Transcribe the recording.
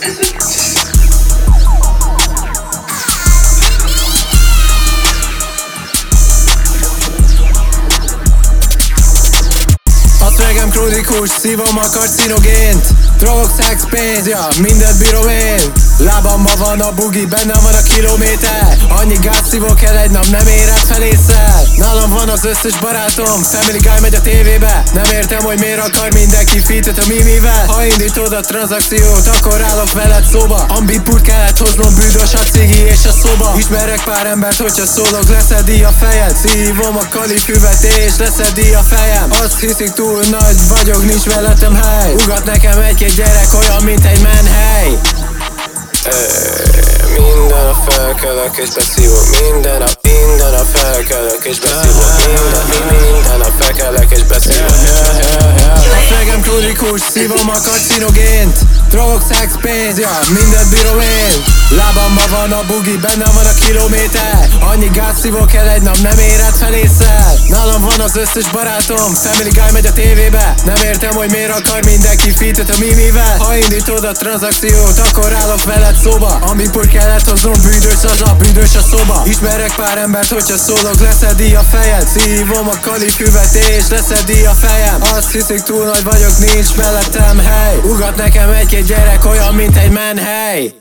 A szvegem krónikus, szívom a karcinogént Drogok, szex, pénz, ja, mindent bírom én Lábamban van a bugi, bennem van a kilométer. Annyi gáz szívok el egy nap, nem érett felészel Nálam van az összes barátom, Family Guy megy a tévébe. Nem értem, hogy miért akar mindenki fitet a mimivel. Ha indítod a tranzakciót, akkor állok veled szóba. Ambipurt kellett hoznom, bűdös a cigi és a szoba. Ismerek pár embert, hogyha szólok, leszedi a fejed. Szívom a kalifüvet és leszedi a fejem. Azt hiszik túl nagy vagyok, nincs mellettem hely. Ugat nekem egy-két gyerek olyan, mint egy menhely felkelek és beszívok Minden nap, minden nap felkelek és beszívok Minden, mi- minden nap felkelek és beszívok. A szegem krónikus, szívom a karcinogént. Drogok, szex, pénz, ja, mindent bírom én. Lábamban van a bugi, bennem van a kilométer. Annyi gáz szívok el egy nap, nem érett felészel Nálam van az összes barátom, Family Guy megy a tévébe. Nem értem, hogy miért akar mindenki fitet a mimivel. Ha indítod a tranzakciót, akkor állok veled szóba Amikor kellett hoznom, bűnös az a bűnös a szoba. Ismerek pár embert, hogyha szólok, leszedi a fejed. Szívom a kalifüvet és leszedi a fejem. Azt hiszik túl nagy vagyok, nincs mellettem hely. Ugat nekem egy-két gyerek olyan, mint egy menhely